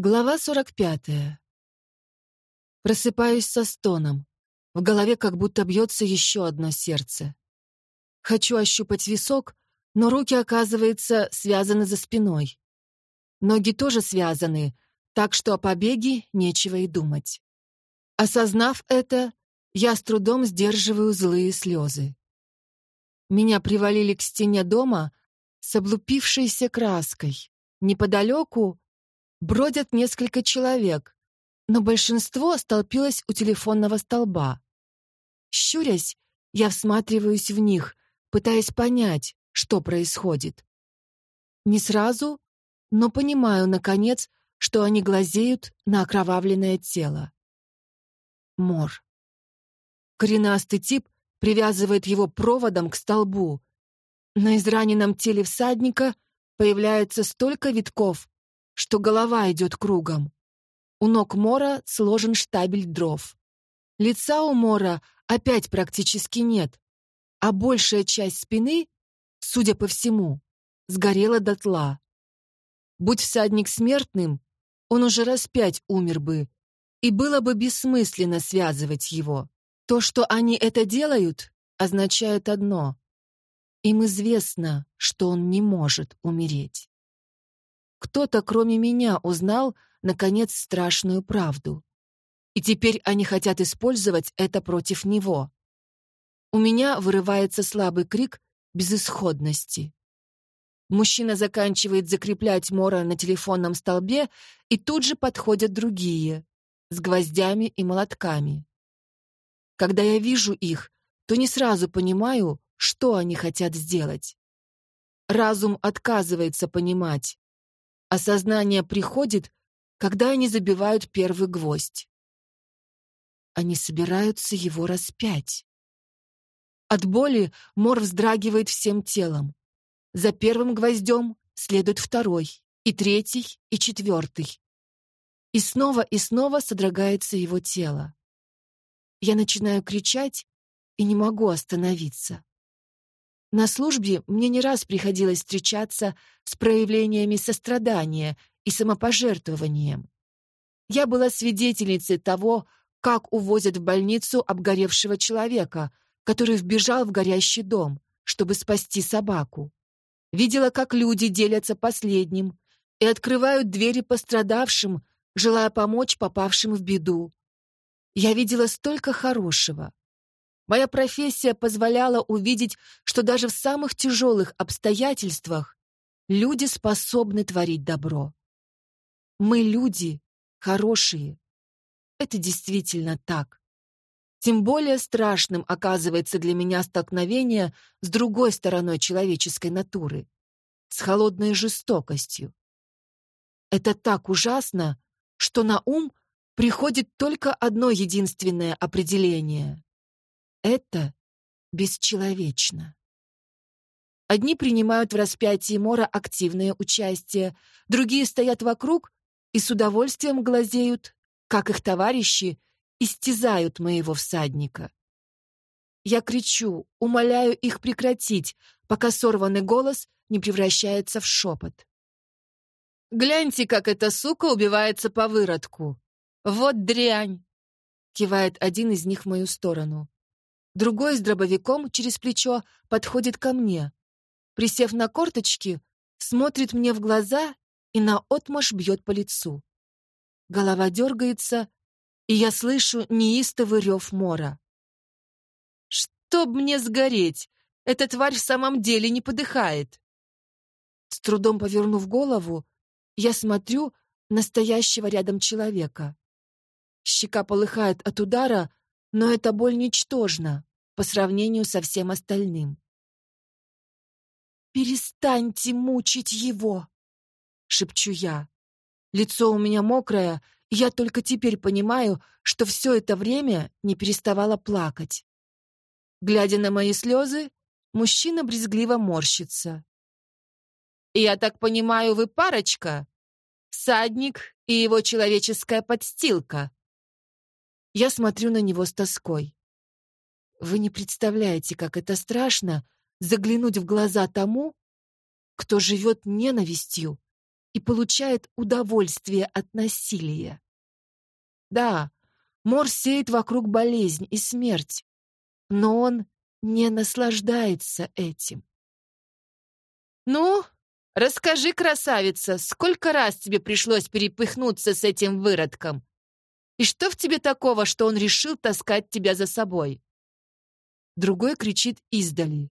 Глава 45. Просыпаюсь со стоном. В голове как будто бьется еще одно сердце. Хочу ощупать висок, но руки, оказывается, связаны за спиной. Ноги тоже связаны, так что о побеге нечего и думать. Осознав это, я с трудом сдерживаю злые слезы. Меня привалили к стене дома с облупившейся краской. Неподалеку бродят несколько человек, но большинство столпилось у телефонного столба. Щурясь, я всматриваюсь в них, пытаясь понять, что происходит. Не сразу, но понимаю, наконец, что они глазеют на окровавленное тело. Мор. Коренастый тип привязывает его проводом к столбу. На израненном теле всадника появляется столько витков, что голова идет кругом. У ног Мора сложен штабель дров. Лица у Мора опять практически нет, а большая часть спины, судя по всему, сгорела дотла. Будь всадник смертным, он уже раз пять умер бы, и было бы бессмысленно связывать его. То, что они это делают, означает одно. Им известно, что он не может умереть. Кто-то, кроме меня, узнал, наконец, страшную правду. И теперь они хотят использовать это против него. У меня вырывается слабый крик безысходности. Мужчина заканчивает закреплять Мора на телефонном столбе, и тут же подходят другие, с гвоздями и молотками. Когда я вижу их, то не сразу понимаю, что они хотят сделать. Разум отказывается понимать, Осознание приходит, когда они забивают первый гвоздь. Они собираются его распять. От боли Мор вздрагивает всем телом. За первым гвоздем следует второй, и третий, и четвертый. И снова и снова содрогается его тело. Я начинаю кричать и не могу остановиться. На службе мне не раз приходилось встречаться с проявлениями сострадания и самопожертвованием. Я была свидетельницей того, как увозят в больницу обгоревшего человека, который вбежал в горящий дом, чтобы спасти собаку. Видела, как люди делятся последним и открывают двери пострадавшим, желая помочь попавшим в беду. Я видела столько хорошего. Моя профессия позволяла увидеть, что даже в самых тяжелых обстоятельствах люди способны творить добро. Мы люди хорошие. Это действительно так. Тем более страшным оказывается для меня столкновение с другой стороной человеческой натуры, с холодной жестокостью. Это так ужасно, что на ум приходит только одно единственное определение это бесчеловечно. Одни принимают в распятии Мора активное участие, другие стоят вокруг и с удовольствием глазеют, как их товарищи истязают моего всадника. Я кричу, умоляю их прекратить, пока сорванный голос не превращается в шепот. «Гляньте, как эта сука убивается по выродку! Вот дрянь!» — кивает один из них в мою сторону. Другой с дробовиком через плечо подходит ко мне. Присев на корточки, смотрит мне в глаза и наотмашь бьет по лицу. Голова дергается, и я слышу неистовый рев мора. «Чтоб мне сгореть! Эта тварь в самом деле не подыхает!» С трудом повернув голову, я смотрю настоящего рядом человека. Щека полыхает от удара, но эта боль ничтожна по сравнению со всем остальным. «Перестаньте мучить его!» — шепчу я. Лицо у меня мокрое, и я только теперь понимаю, что все это время не переставала плакать. Глядя на мои слезы, мужчина брезгливо морщится. «Я так понимаю, вы парочка? Садник и его человеческая подстилка?» Я смотрю на него с тоской. Вы не представляете, как это страшно заглянуть в глаза тому, кто живет ненавистью и получает удовольствие от насилия. Да, Мор сеет вокруг болезнь и смерть, но он не наслаждается этим. «Ну, расскажи, красавица, сколько раз тебе пришлось перепыхнуться с этим выродком? И что в тебе такого, что он решил таскать тебя за собой?» Другой кричит издали.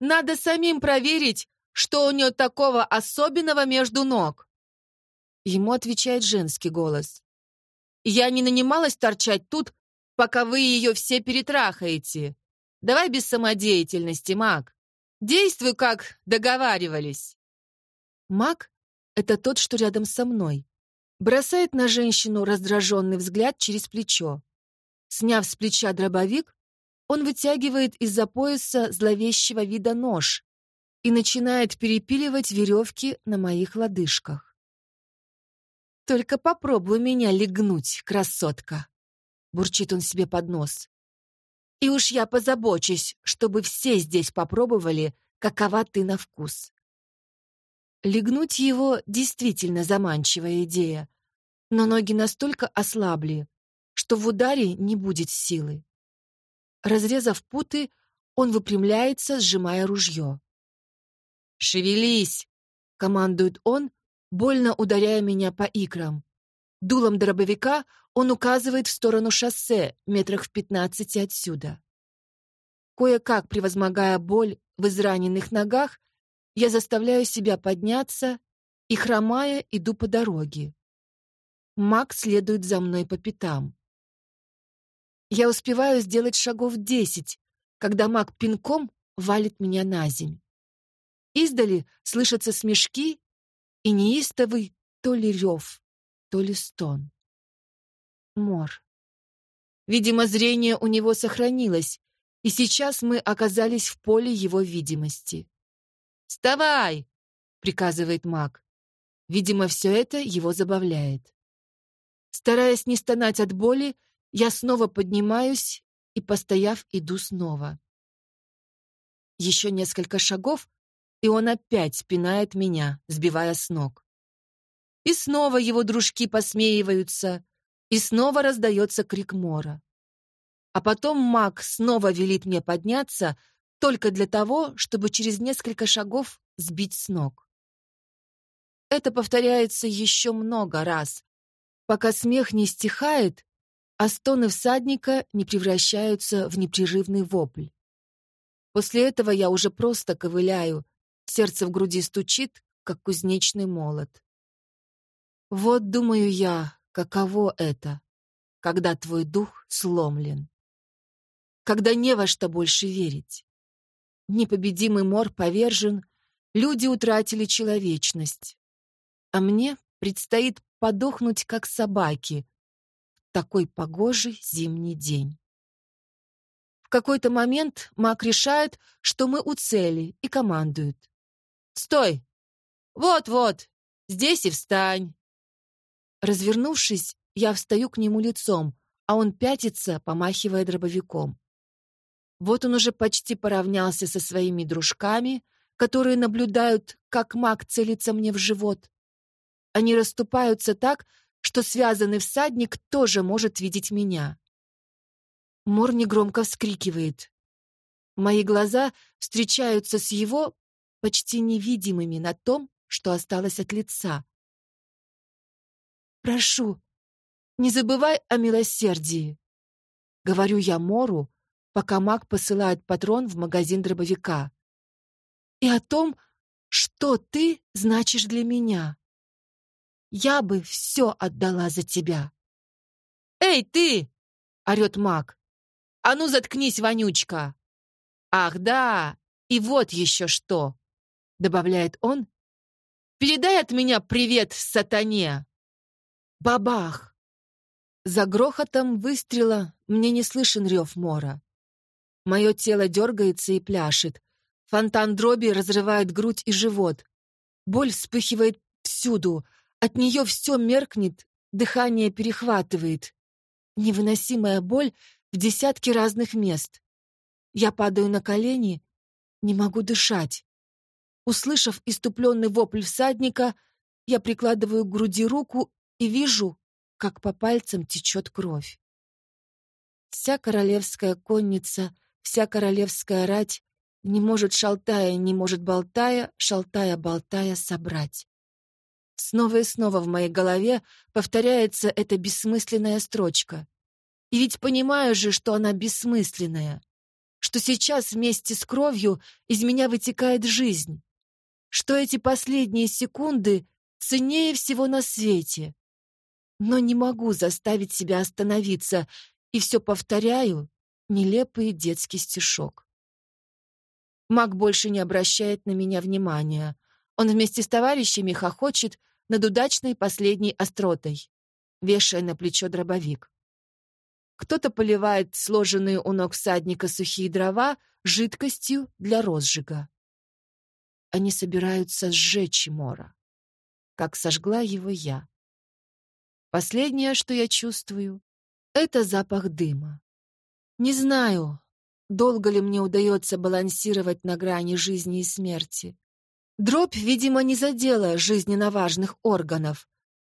«Надо самим проверить, что у нее такого особенного между ног?» Ему отвечает женский голос. «Я не нанималась торчать тут, пока вы ее все перетрахаете. Давай без самодеятельности, маг. Действуй, как договаривались». Маг — это тот, что рядом со мной. Бросает на женщину раздраженный взгляд через плечо. Сняв с плеча дробовик, он вытягивает из-за пояса зловещего вида нож и начинает перепиливать веревки на моих лодыжках. «Только попробуй меня легнуть, красотка!» — бурчит он себе под нос. «И уж я позабочусь, чтобы все здесь попробовали, какова ты на вкус». Легнуть его действительно заманчивая идея, но ноги настолько ослабли, что в ударе не будет силы. Разрезав путы, он выпрямляется, сжимая ружье. «Шевелись!» — командует он, больно ударяя меня по икрам. Дулом дробовика он указывает в сторону шоссе, метрах в пятнадцати отсюда. Кое-как превозмогая боль в израненных ногах, я заставляю себя подняться и, хромая, иду по дороге. Мак следует за мной по пятам. Я успеваю сделать шагов десять, когда маг пинком валит меня на земь. Издали слышатся смешки и неистовый то ли рев, то ли стон. Мор. Видимо, зрение у него сохранилось, и сейчас мы оказались в поле его видимости. «Вставай!» — приказывает маг. Видимо, все это его забавляет. Стараясь не стонать от боли, я снова поднимаюсь и, постояв, иду снова. Еще несколько шагов, и он опять пинает меня, сбивая с ног. И снова его дружки посмеиваются, и снова раздается крик Мора. А потом маг снова велит мне подняться только для того, чтобы через несколько шагов сбить с ног. Это повторяется еще много раз, пока смех не стихает, а стоны всадника не превращаются в непрерывный вопль. После этого я уже просто ковыляю, сердце в груди стучит, как кузнечный молот. Вот, думаю я, каково это, когда твой дух сломлен. Когда не во что больше верить. Непобедимый мор повержен, люди утратили человечность. А мне предстоит подохнуть, как собаки, такой погожий зимний день. В какой-то момент маг решает, что мы у цели, и командует. «Стой! Вот-вот! Здесь и встань!» Развернувшись, я встаю к нему лицом, а он пятится, помахивая дробовиком. Вот он уже почти поравнялся со своими дружками, которые наблюдают, как маг целится мне в живот. Они расступаются так, что связанный всадник тоже может видеть меня. Мор негромко вскрикивает. Мои глаза встречаются с его почти невидимыми на том, что осталось от лица. «Прошу, не забывай о милосердии», — говорю я Мору, пока маг посылает патрон в магазин дробовика. «И о том, что ты значишь для меня». Я бы все отдала за тебя. «Эй, ты!» — орет маг. «А ну, заткнись, вонючка!» «Ах, да! И вот еще что!» — добавляет он. «Передай от меня привет сатане!» Бабах! За грохотом выстрела мне не слышен рев мора. Мое тело дергается и пляшет. Фонтан дроби разрывает грудь и живот. Боль вспыхивает всюду — от нее все меркнет, дыхание перехватывает. Невыносимая боль в десятки разных мест. Я падаю на колени, не могу дышать. Услышав иступленный вопль всадника, я прикладываю к груди руку и вижу, как по пальцам течет кровь. Вся королевская конница, вся королевская рать не может шалтая, не может болтая, шалтая-болтая собрать. Снова и снова в моей голове повторяется эта бессмысленная строчка. И ведь понимаю же, что она бессмысленная, что сейчас вместе с кровью из меня вытекает жизнь, что эти последние секунды ценнее всего на свете. Но не могу заставить себя остановиться, и все повторяю нелепый детский стишок. Маг больше не обращает на меня внимания. Он вместе с товарищами хохочет над удачной последней остротой, вешая на плечо дробовик. Кто-то поливает сложенные у ног всадника сухие дрова жидкостью для розжига. Они собираются сжечь Мора, как сожгла его я. Последнее, что я чувствую, — это запах дыма. Не знаю, долго ли мне удается балансировать на грани жизни и смерти. Дробь, видимо, не задела жизненно важных органов.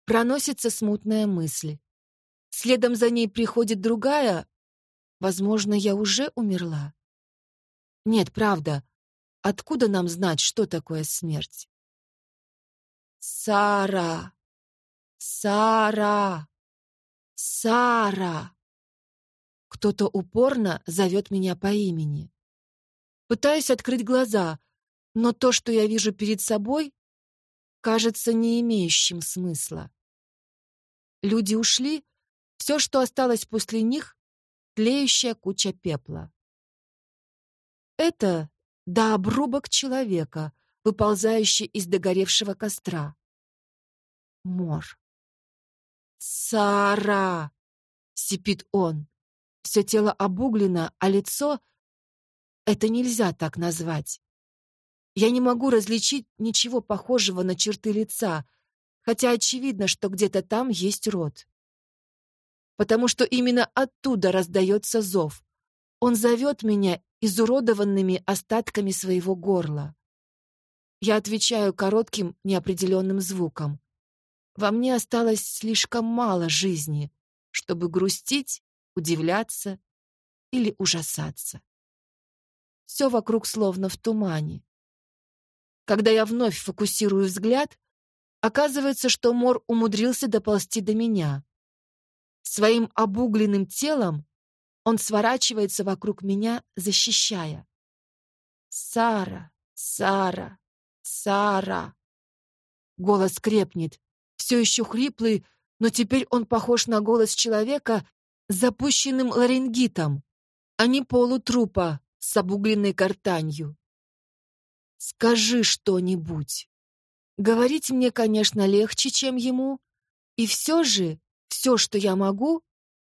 Проносится смутная мысль. Следом за ней приходит другая. Возможно, я уже умерла. Нет, правда. Откуда нам знать, что такое смерть? Сара! Сара! Сара! Кто-то упорно зовет меня по имени. Пытаюсь открыть глаза, но то, что я вижу перед собой, кажется не имеющим смысла. Люди ушли, все, что осталось после них, тлеющая куча пепла. Это да обрубок человека, выползающий из догоревшего костра. Мор. «Сара!» — сипит он. Все тело обуглено, а лицо... Это нельзя так назвать. Я не могу различить ничего похожего на черты лица, хотя очевидно, что где-то там есть рот. Потому что именно оттуда раздается зов. Он зовет меня изуродованными остатками своего горла. Я отвечаю коротким, неопределенным звуком. Во мне осталось слишком мало жизни, чтобы грустить удивляться или ужасаться. Все вокруг словно в тумане. Когда я вновь фокусирую взгляд, оказывается, что Мор умудрился доползти до меня. Своим обугленным телом он сворачивается вокруг меня, защищая. «Сара! Сара! Сара!» Голос крепнет, все еще хриплый, но теперь он похож на голос человека, запущенным ларингитом, а не полутрупа с обугленной картанью. Скажи что-нибудь. Говорить мне, конечно, легче, чем ему, и все же все, что я могу,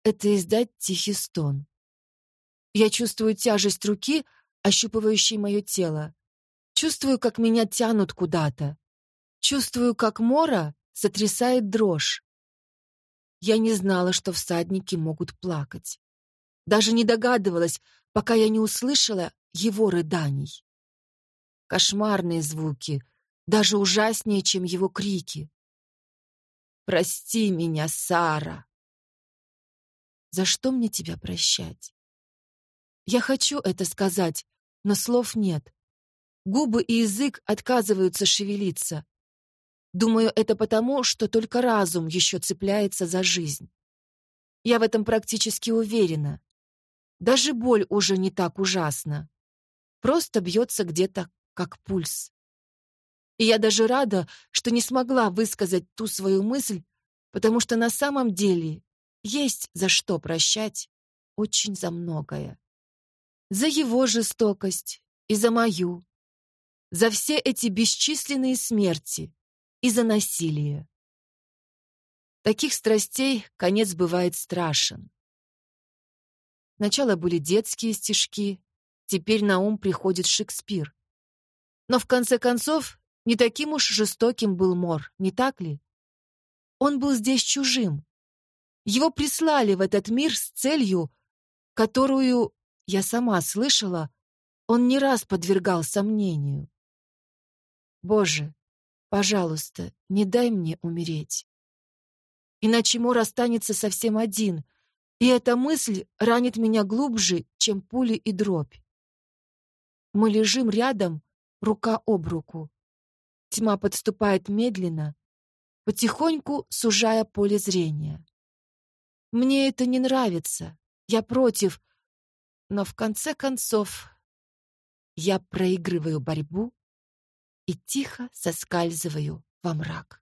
это издать тихий стон. Я чувствую тяжесть руки, ощупывающей мое тело. Чувствую, как меня тянут куда-то. Чувствую, как Мора сотрясает дрожь. Я не знала, что всадники могут плакать. Даже не догадывалась, пока я не услышала его рыданий. Кошмарные звуки, даже ужаснее, чем его крики. «Прости меня, Сара!» «За что мне тебя прощать?» Я хочу это сказать, но слов нет. Губы и язык отказываются шевелиться. Думаю, это потому, что только разум еще цепляется за жизнь. Я в этом практически уверена. Даже боль уже не так ужасна. Просто бьется где-то, как пульс. И я даже рада, что не смогла высказать ту свою мысль, потому что на самом деле есть за что прощать очень за многое. За его жестокость и за мою. За все эти бесчисленные смерти, и за насилие. Таких страстей конец бывает страшен. Сначала были детские стишки, теперь на ум приходит Шекспир. Но в конце концов, не таким уж жестоким был Мор, не так ли? Он был здесь чужим. Его прислали в этот мир с целью, которую, я сама слышала, он не раз подвергал сомнению. Боже, Пожалуйста, не дай мне умереть. Иначе Мор останется совсем один, и эта мысль ранит меня глубже, чем пули и дробь. Мы лежим рядом, рука об руку. Тьма подступает медленно, потихоньку сужая поле зрения. Мне это не нравится, я против, но в конце концов я проигрываю борьбу и тихо соскальзываю во мрак.